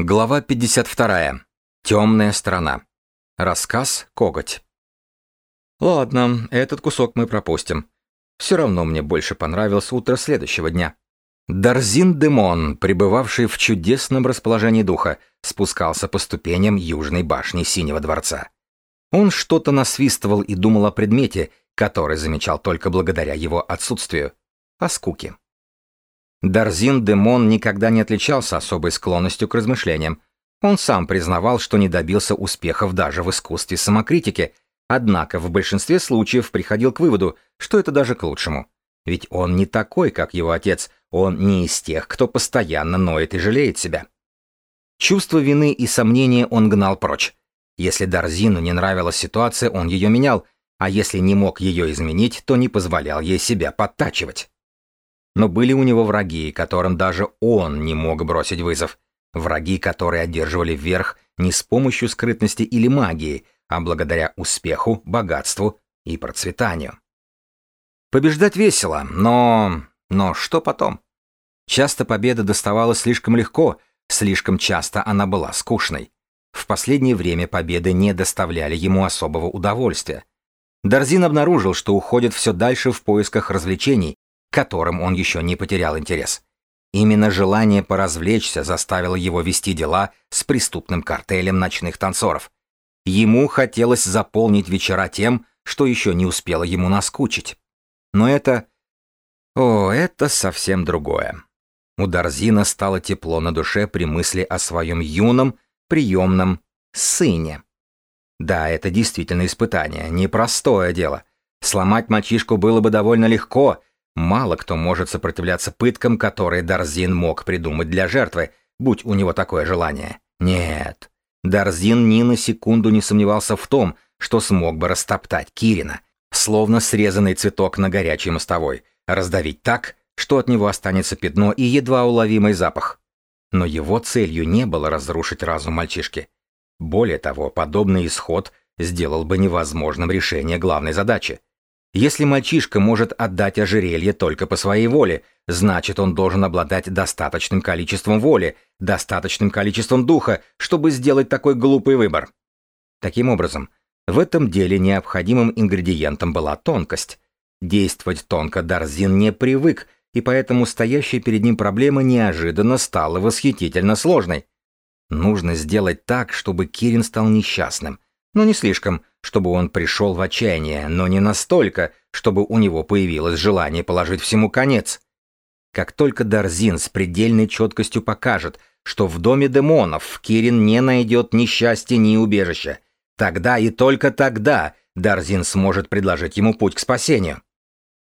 Глава 52. Темная сторона. Рассказ «Коготь». Ладно, этот кусок мы пропустим. Все равно мне больше понравилось утро следующего дня. Дарзин Демон, пребывавший в чудесном расположении духа, спускался по ступеням южной башни Синего дворца. Он что-то насвистывал и думал о предмете, который замечал только благодаря его отсутствию — о скуке. Дарзин Демон никогда не отличался особой склонностью к размышлениям. Он сам признавал, что не добился успехов даже в искусстве самокритики, однако в большинстве случаев приходил к выводу, что это даже к лучшему. Ведь он не такой, как его отец, он не из тех, кто постоянно ноет и жалеет себя. Чувство вины и сомнения он гнал прочь. Если Дарзину не нравилась ситуация, он ее менял, а если не мог ее изменить, то не позволял ей себя подтачивать. Но были у него враги, которым даже он не мог бросить вызов. Враги, которые одерживали верх не с помощью скрытности или магии, а благодаря успеху, богатству и процветанию. Побеждать весело, но... но что потом? Часто победа доставалась слишком легко, слишком часто она была скучной. В последнее время победы не доставляли ему особого удовольствия. Дарзин обнаружил, что уходит все дальше в поисках развлечений, которым он еще не потерял интерес. Именно желание поразвлечься заставило его вести дела с преступным картелем ночных танцоров. Ему хотелось заполнить вечера тем, что еще не успело ему наскучить. Но это... О, это совсем другое. У Дарзина стало тепло на душе при мысли о своем юном, приемном сыне. Да, это действительно испытание, непростое дело. Сломать мальчишку было бы довольно легко, Мало кто может сопротивляться пыткам, которые Дарзин мог придумать для жертвы, будь у него такое желание. Нет. Дарзин ни на секунду не сомневался в том, что смог бы растоптать Кирина, словно срезанный цветок на горячей мостовой, раздавить так, что от него останется пятно и едва уловимый запах. Но его целью не было разрушить разум мальчишки. Более того, подобный исход сделал бы невозможным решение главной задачи — если мальчишка может отдать ожерелье только по своей воле, значит он должен обладать достаточным количеством воли, достаточным количеством духа, чтобы сделать такой глупый выбор. Таким образом, в этом деле необходимым ингредиентом была тонкость. Действовать тонко Дарзин не привык, и поэтому стоящая перед ним проблема неожиданно стала восхитительно сложной. Нужно сделать так, чтобы Кирин стал несчастным, но не слишком, чтобы он пришел в отчаяние, но не настолько, чтобы у него появилось желание положить всему конец. Как только Дарзин с предельной четкостью покажет, что в доме демонов Кирин не найдет ни счастья, ни убежища, тогда и только тогда Дарзин сможет предложить ему путь к спасению.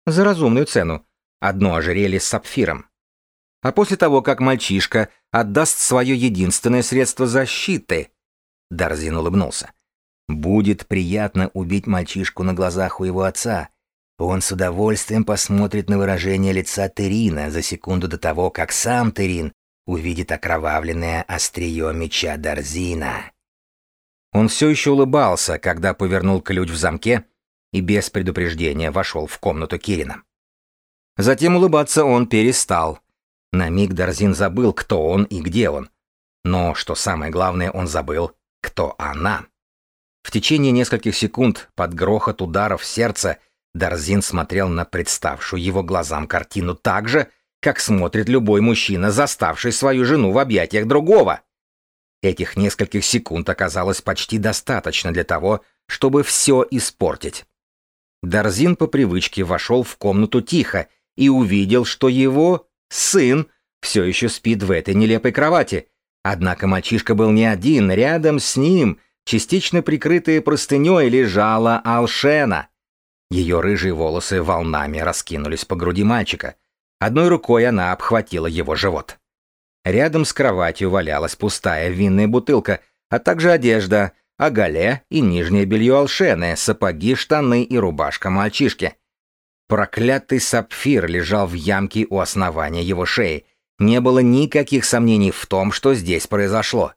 За разумную цену. Одно ожерелье с сапфиром. А после того, как мальчишка отдаст свое единственное средство защиты, Дарзин улыбнулся. Будет приятно убить мальчишку на глазах у его отца. Он с удовольствием посмотрит на выражение лица Терина за секунду до того, как сам Терин увидит окровавленное острие меча Дарзина. Он все еще улыбался, когда повернул ключ в замке и без предупреждения вошел в комнату Кирина. Затем улыбаться он перестал. На миг Дарзин забыл, кто он и где он. Но, что самое главное, он забыл, кто она. В течение нескольких секунд под грохот ударов сердца Дарзин смотрел на представшую его глазам картину так же, как смотрит любой мужчина, заставший свою жену в объятиях другого. Этих нескольких секунд оказалось почти достаточно для того, чтобы все испортить. Дарзин по привычке вошел в комнату тихо и увидел, что его сын все еще спит в этой нелепой кровати. Однако мальчишка был не один, рядом с ним частично прикрытая простыней, лежала Алшена. Ее рыжие волосы волнами раскинулись по груди мальчика. Одной рукой она обхватила его живот. Рядом с кроватью валялась пустая винная бутылка, а также одежда, оголе и нижнее белье Алшены, сапоги, штаны и рубашка мальчишки. Проклятый сапфир лежал в ямке у основания его шеи. Не было никаких сомнений в том, что здесь произошло.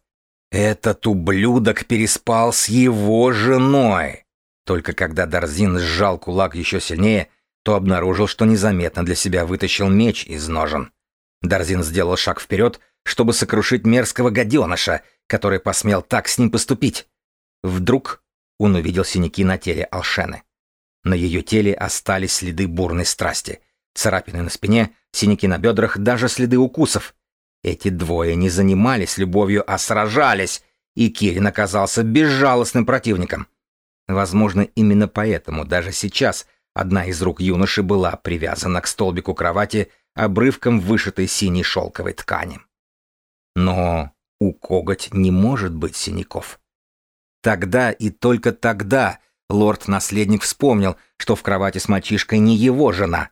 Этот ублюдок переспал с его женой. Только когда Дарзин сжал кулак еще сильнее, то обнаружил, что незаметно для себя вытащил меч из ножен. Дарзин сделал шаг вперед, чтобы сокрушить мерзкого гаденыша, который посмел так с ним поступить. Вдруг он увидел синяки на теле Алшены. На ее теле остались следы бурной страсти. Царапины на спине, синяки на бедрах, даже следы укусов. Эти двое не занимались любовью, а сражались, и Кирин оказался безжалостным противником. Возможно, именно поэтому даже сейчас одна из рук юноши была привязана к столбику кровати обрывком вышитой синей шелковой ткани. Но у коготь не может быть синяков. Тогда и только тогда лорд-наследник вспомнил, что в кровати с мальчишкой не его жена.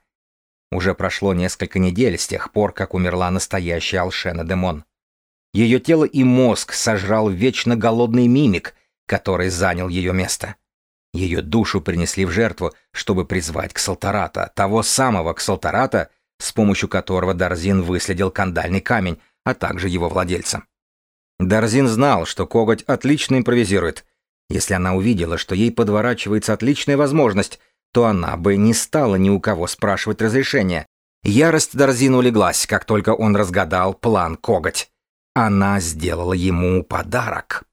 Уже прошло несколько недель с тех пор, как умерла настоящая Алшена Демон. Ее тело и мозг сожрал вечно голодный мимик, который занял ее место. Ее душу принесли в жертву, чтобы призвать Ксалтарата, того самого Ксалтарата, с помощью которого Дарзин выследил кандальный камень, а также его владельца. Дарзин знал, что коготь отлично импровизирует. Если она увидела, что ей подворачивается отличная возможность, то она бы не стала ни у кого спрашивать разрешения. Ярость Дарзина улеглась, как только он разгадал план коготь. Она сделала ему подарок.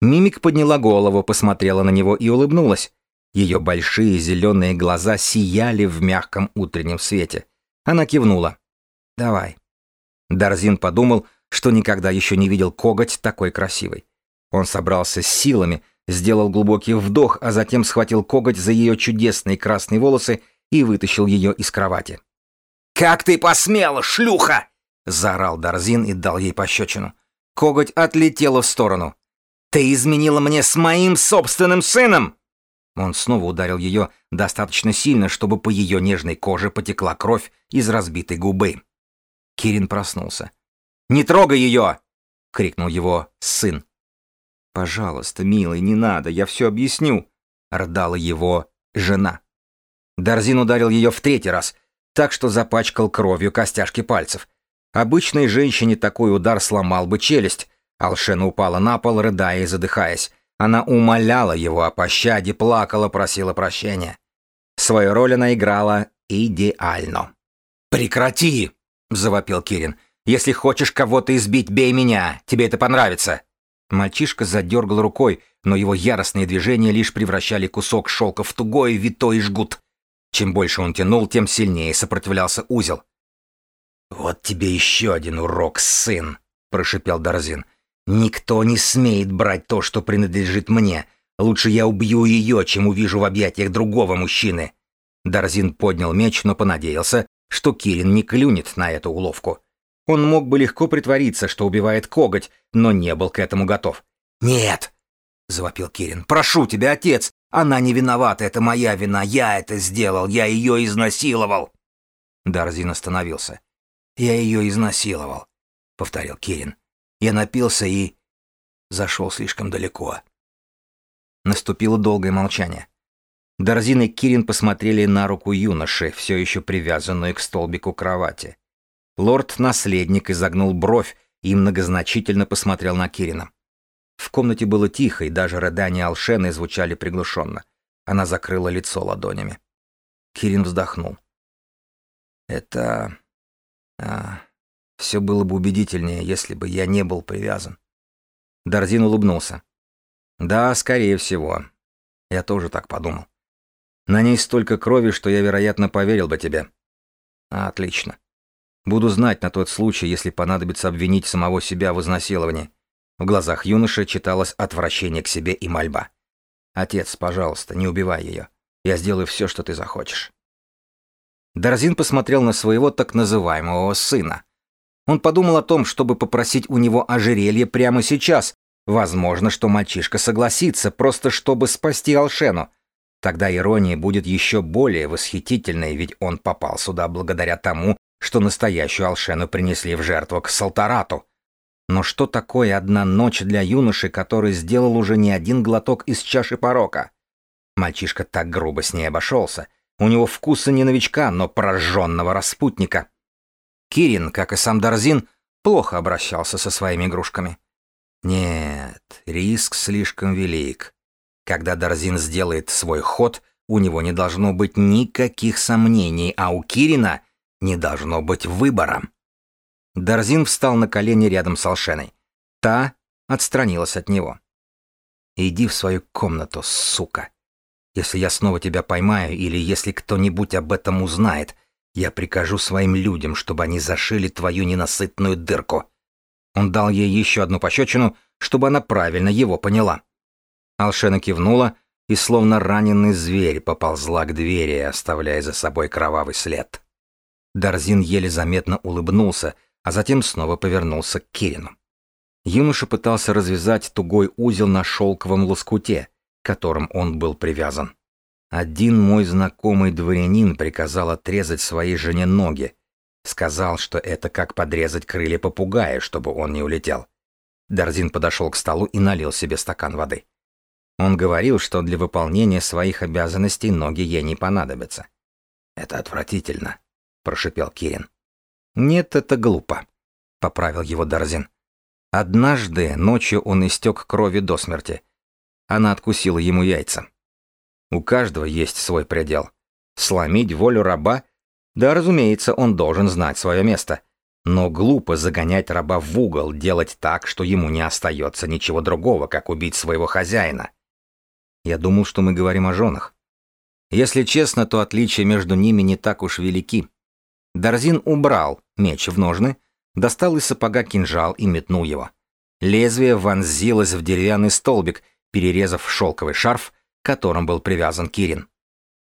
Мимик подняла голову, посмотрела на него и улыбнулась. Ее большие зеленые глаза сияли в мягком утреннем свете. Она кивнула. «Давай». Дарзин подумал, что никогда еще не видел коготь такой красивой. Он собрался с силами, сделал глубокий вдох, а затем схватил коготь за ее чудесные красные волосы и вытащил ее из кровати. «Как ты посмела, шлюха!» — заорал Дарзин и дал ей пощечину. Коготь отлетела в сторону. «Ты изменила мне с моим собственным сыном!» Он снова ударил ее достаточно сильно, чтобы по ее нежной коже потекла кровь из разбитой губы. Кирин проснулся. «Не трогай ее!» — крикнул его сын. «Пожалуйста, милый, не надо, я все объясню», — рдала его жена. Дарзин ударил ее в третий раз, так что запачкал кровью костяшки пальцев. Обычной женщине такой удар сломал бы челюсть. Алшена упала на пол, рыдая и задыхаясь. Она умоляла его о пощаде, плакала, просила прощения. Свою роль она играла идеально. «Прекрати!» — завопил Кирин. «Если хочешь кого-то избить, бей меня. Тебе это понравится». Мальчишка задергал рукой, но его яростные движения лишь превращали кусок шелка в тугой витой жгут. Чем больше он тянул, тем сильнее сопротивлялся узел. «Вот тебе еще один урок, сын!» — прошипел Дарзин. Никто не смеет брать то, что принадлежит мне. Лучше я убью ее, чем увижу в объятиях другого мужчины. Дарзин поднял меч, но понадеялся, что Кирин не клюнет на эту уловку. Он мог бы легко притвориться, что убивает коготь, но не был к этому готов. «Нет!» — завопил Кирин. «Прошу тебя, отец! Она не виновата, это моя вина, я это сделал, я ее изнасиловал!» Дарзин остановился. «Я ее изнасиловал», — повторил Кирин. Я напился и... зашел слишком далеко. Наступило долгое молчание. Дарзин и Кирин посмотрели на руку юноши, все еще привязанную к столбику кровати. Лорд-наследник изогнул бровь и многозначительно посмотрел на Кирина. В комнате было тихо, и даже рыдания Алшены звучали приглушенно. Она закрыла лицо ладонями. Кирин вздохнул. «Это... А, все было бы убедительнее, если бы я не был привязан. Дарзин улыбнулся. Да, скорее всего. Я тоже так подумал. На ней столько крови, что я, вероятно, поверил бы тебе. Отлично. Буду знать на тот случай, если понадобится обвинить самого себя в изнасиловании. В глазах юноши читалось отвращение к себе и мольба. «Отец, пожалуйста, не убивай ее. Я сделаю все, что ты захочешь». Дарзин посмотрел на своего так называемого сына. Он подумал о том, чтобы попросить у него ожерелье прямо сейчас. Возможно, что мальчишка согласится, просто чтобы спасти Алшену. Тогда ирония будет еще более восхитительной, ведь он попал сюда благодаря тому, что настоящую Алшену принесли в жертву к Салтарату. Но что такое одна ночь для юноши, который сделал уже не один глоток из чаши порока? Мальчишка так грубо с ней обошелся. У него вкуса не новичка, но прожженного распутника. Кирин, как и сам Дарзин, плохо обращался со своими игрушками. Нет, риск слишком велик. Когда Дарзин сделает свой ход, у него не должно быть никаких сомнений, а у Кирина не должно быть выбора. Дарзин встал на колени рядом с Алшеной. Та отстранилась от него. «Иди в свою комнату, сука. Если я снова тебя поймаю или если кто-нибудь об этом узнает, я прикажу своим людям, чтобы они зашили твою ненасытную дырку». Он дал ей еще одну пощечину, чтобы она правильно его поняла. Алшена кивнула и, словно раненый зверь, поползла к двери, оставляя за собой кровавый след. Дарзин еле заметно улыбнулся, а затем снова повернулся к Кирину. Юноша пытался развязать тугой узел на шелковом лоскуте, которым он был привязан. Один мой знакомый дворянин приказал отрезать своей жене ноги. Сказал, что это как подрезать крылья попугая, чтобы он не улетел. Дарзин подошел к столу и налил себе стакан воды. Он говорил, что для выполнения своих обязанностей ноги ей не понадобятся. «Это отвратительно», — прошипел Кирин. «Нет, это глупо», — поправил его Дарзин. Однажды ночью он истек крови до смерти. Она откусила ему яйца. У каждого есть свой предел. Сломить волю раба? Да, разумеется, он должен знать свое место. Но глупо загонять раба в угол, делать так, что ему не остается ничего другого, как убить своего хозяина. Я думал, что мы говорим о женах. Если честно, то отличия между ними не так уж велики. Дарзин убрал меч в ножны, достал из сапога кинжал и метнул его. Лезвие вонзилось в деревянный столбик, перерезав шелковый шарф, которым был привязан Кирин.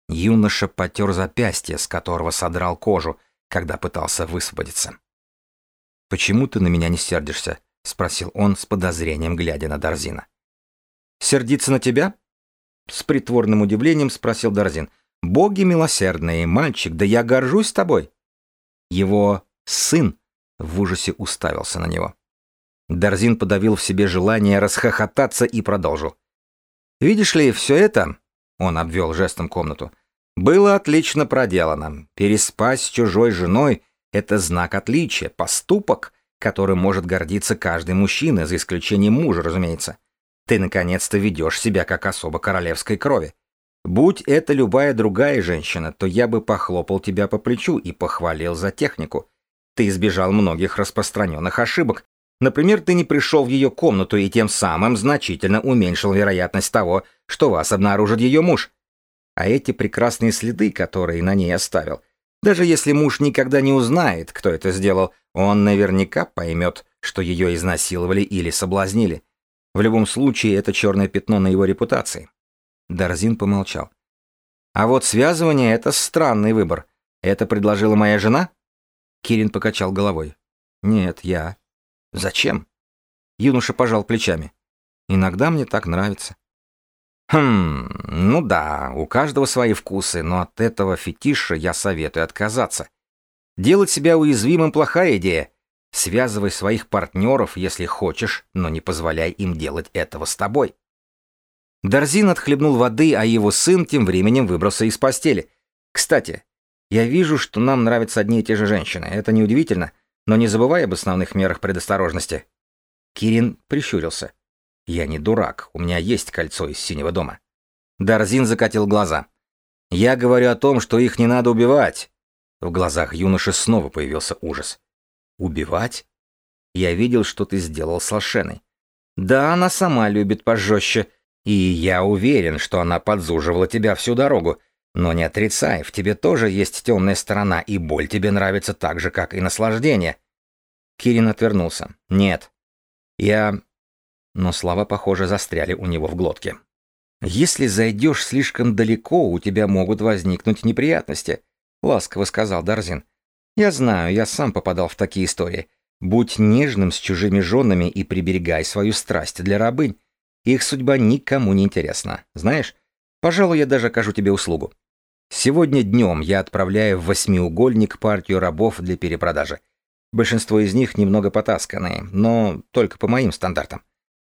Юноша потер запястье, с которого содрал кожу, когда пытался высвободиться. «Почему ты на меня не сердишься?» — спросил он с подозрением, глядя на Дарзина. «Сердиться на тебя?» С притворным удивлением спросил Дарзин. «Боги милосердные, мальчик, да я горжусь тобой!» Его сын в ужасе уставился на него. Дарзин подавил в себе желание расхохотаться и продолжил. «Видишь ли, все это...» — он обвел жестом комнату. «Было отлично проделано. Переспать с чужой женой — это знак отличия, поступок, которым может гордиться каждый мужчина, за исключением мужа, разумеется. Ты наконец-то ведешь себя как особо королевской крови. Будь это любая другая женщина, то я бы похлопал тебя по плечу и похвалил за технику. Ты избежал многих распространенных ошибок. Например, ты не пришел в ее комнату и тем самым значительно уменьшил вероятность того, что вас обнаружит ее муж. А эти прекрасные следы, которые на ней оставил, даже если муж никогда не узнает, кто это сделал, он наверняка поймет, что ее изнасиловали или соблазнили. В любом случае, это черное пятно на его репутации. Дарзин помолчал. А вот связывание — это странный выбор. Это предложила моя жена? Кирин покачал головой. Нет, я. Зачем? Юноша пожал плечами. Иногда мне так нравится. Хм, ну да, у каждого свои вкусы, но от этого фетиша я советую отказаться. Делать себя уязвимым плохая идея. Связывай своих партнеров, если хочешь, но не позволяй им делать этого с тобой. Дарзин отхлебнул воды, а его сын тем временем выбрался из постели. Кстати, я вижу, что нам нравятся одни и те же женщины. Это неудивительно, но не забывай об основных мерах предосторожности. Кирин прищурился. Я не дурак, у меня есть кольцо из синего дома. Дарзин закатил глаза. Я говорю о том, что их не надо убивать. В глазах юноши снова появился ужас. Убивать? Я видел, что ты сделал с Лошеной. Да, она сама любит пожестче, и я уверен, что она подзуживала тебя всю дорогу. Но не отрицай, в тебе тоже есть темная сторона, и боль тебе нравится так же, как и наслаждение. Кирин отвернулся. Нет. Я... Но слова, похоже, застряли у него в глотке. «Если зайдешь слишком далеко, у тебя могут возникнуть неприятности», — ласково сказал Дарзин. Я знаю, я сам попадал в такие истории. Будь нежным с чужими женами и приберегай свою страсть для рабынь. Их судьба никому не интересна. Знаешь, пожалуй, я даже окажу тебе услугу. Сегодня днем я отправляю в восьмиугольник партию рабов для перепродажи. Большинство из них немного потасканные, но только по моим стандартам.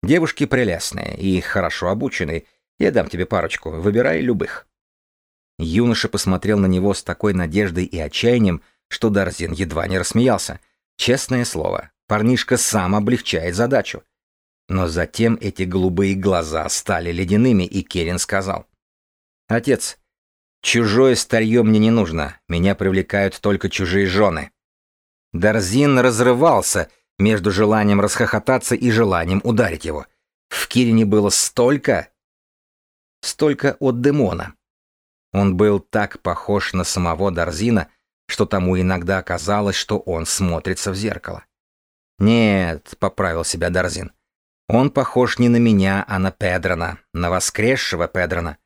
Девушки прелестные и хорошо обученные. Я дам тебе парочку, выбирай любых. Юноша посмотрел на него с такой надеждой и отчаянием, что Дарзин едва не рассмеялся. Честное слово, парнишка сам облегчает задачу. Но затем эти голубые глаза стали ледяными, и Керин сказал. «Отец, чужое старье мне не нужно, меня привлекают только чужие жены». Дарзин разрывался между желанием расхохотаться и желанием ударить его. В Кирине было столько... Столько от Демона. Он был так похож на самого Дарзина, что тому иногда казалось, что он смотрится в зеркало. «Нет», — поправил себя Дарзин, — «он похож не на меня, а на Педрона, на воскресшего Педрона».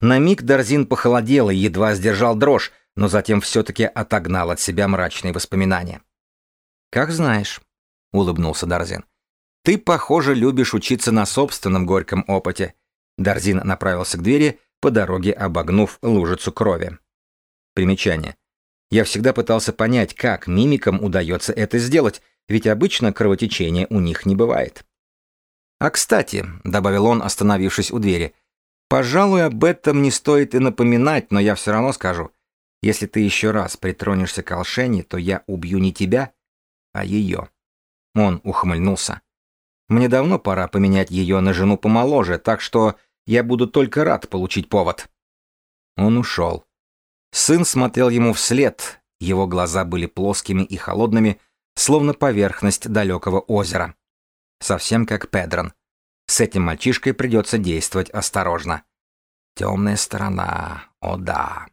На миг Дарзин похолодел и едва сдержал дрожь, но затем все-таки отогнал от себя мрачные воспоминания. «Как знаешь», — улыбнулся Дарзин. «Ты, похоже, любишь учиться на собственном горьком опыте». Дарзин направился к двери, по дороге обогнув лужицу крови. Примечание. Я всегда пытался понять, как мимикам удается это сделать, ведь обычно кровотечения у них не бывает. «А кстати», — добавил он, остановившись у двери, — «пожалуй, об этом не стоит и напоминать, но я все равно скажу. Если ты еще раз притронешься к Алшене, то я убью не тебя, а ее». Он ухмыльнулся. «Мне давно пора поменять ее на жену помоложе, так что я буду только рад получить повод». Он ушел. Сын смотрел ему вслед, его глаза были плоскими и холодными, словно поверхность далекого озера. Совсем как Педрон. С этим мальчишкой придется действовать осторожно. Темная сторона, о да.